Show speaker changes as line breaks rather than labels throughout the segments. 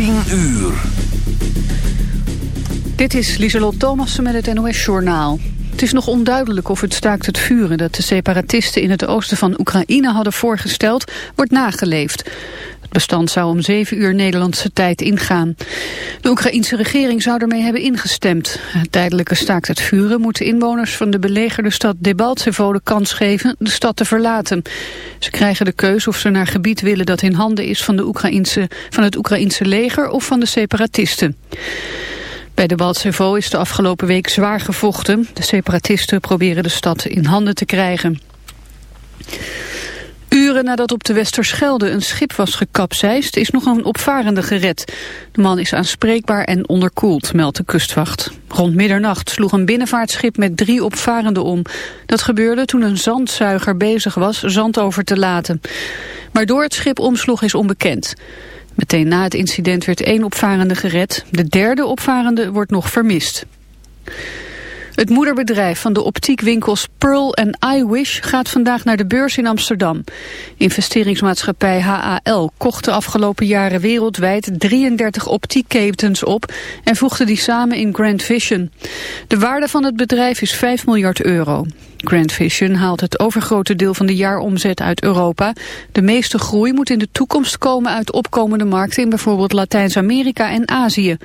10 uur.
Dit is Lieselot Thomassen met het NOS-journaal. Het is nog onduidelijk of het staakt het vuren dat de separatisten in het oosten van Oekraïne hadden voorgesteld, wordt nageleefd. Het bestand zou om zeven uur Nederlandse tijd ingaan. De Oekraïense regering zou ermee hebben ingestemd. Tijdelijke staakt het vuren moet de inwoners van de belegerde stad Debaltsevo de kans geven de stad te verlaten. Ze krijgen de keus of ze naar gebied willen dat in handen is van, de Oekraïense, van het Oekraïense leger of van de separatisten. Bij de Baltsevo is de afgelopen week zwaar gevochten. De separatisten proberen de stad in handen te krijgen. Uren nadat op de Westerschelde een schip was gekapseist... is nog een opvarende gered. De man is aanspreekbaar en onderkoeld, meldt de kustwacht. Rond middernacht sloeg een binnenvaartschip met drie opvarenden om. Dat gebeurde toen een zandzuiger bezig was zand over te laten. Waardoor het schip omsloeg is onbekend. Meteen na het incident werd één opvarende gered. De derde opvarende wordt nog vermist. Het moederbedrijf van de optiekwinkels Pearl en iWish gaat vandaag naar de beurs in Amsterdam. Investeringsmaatschappij HAL kocht de afgelopen jaren wereldwijd 33 optiekketens op en voegde die samen in Grand Vision. De waarde van het bedrijf is 5 miljard euro. Grand Vision haalt het overgrote deel van de jaaromzet uit Europa. De meeste groei moet in de toekomst komen uit opkomende markten in bijvoorbeeld Latijns-Amerika en Azië.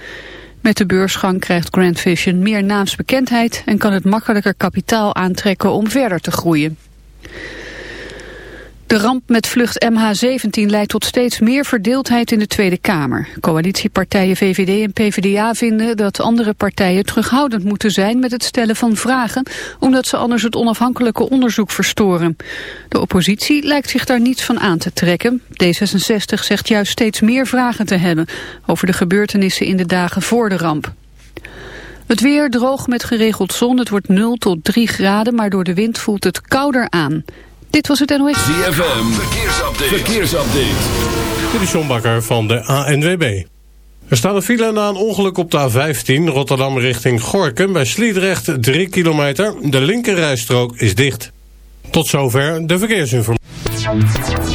Met de beursgang krijgt Grand Vision meer naamsbekendheid en kan het makkelijker kapitaal aantrekken om verder te groeien. De ramp met vlucht MH17 leidt tot steeds meer verdeeldheid in de Tweede Kamer. Coalitiepartijen VVD en PvdA vinden dat andere partijen terughoudend moeten zijn met het stellen van vragen, omdat ze anders het onafhankelijke onderzoek verstoren. De oppositie lijkt zich daar niets van aan te trekken. D66 zegt juist steeds meer vragen te hebben over de gebeurtenissen in de dagen voor de ramp. Het weer droog met geregeld zon. Het wordt 0 tot 3 graden, maar door de wind voelt het kouder aan. Dit was het NOS.
ZFM, verkeersupdate. verkeersupdate.
Dit is John Bakker van de ANWB. Er staat een file na een ongeluk op de A15 Rotterdam richting Gorkum bij Sliedrecht 3 kilometer. De linkerrijstrook is dicht. Tot zover de verkeersinformatie.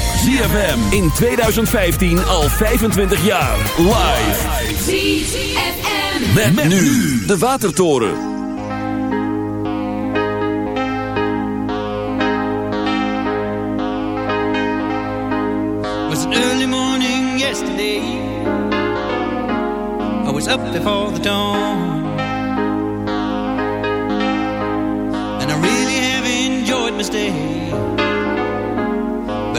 ZFM in 2015 al 25 jaar. Live.
ZFM.
Met, met nu de Watertoren.
was an early morning yesterday. I was up before the dawn. And I really have enjoyed my stay.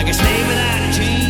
Like a slave without a chain.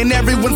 And
then everyone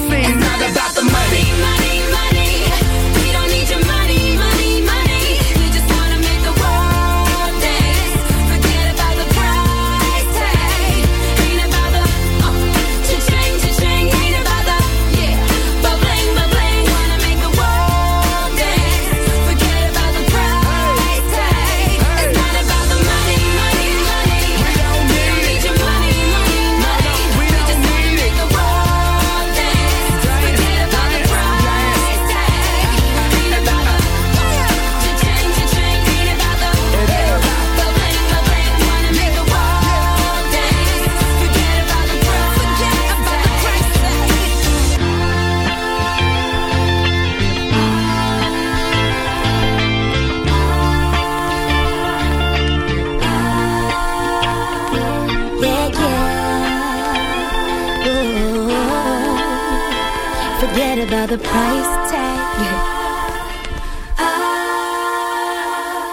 about the
price tag.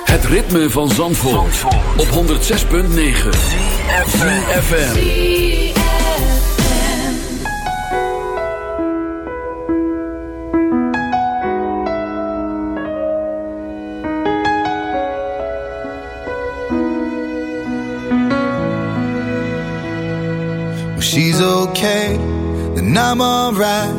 Het ritme van Zandvoort, op 106.9 FM.
When she's okay, then I'm alright.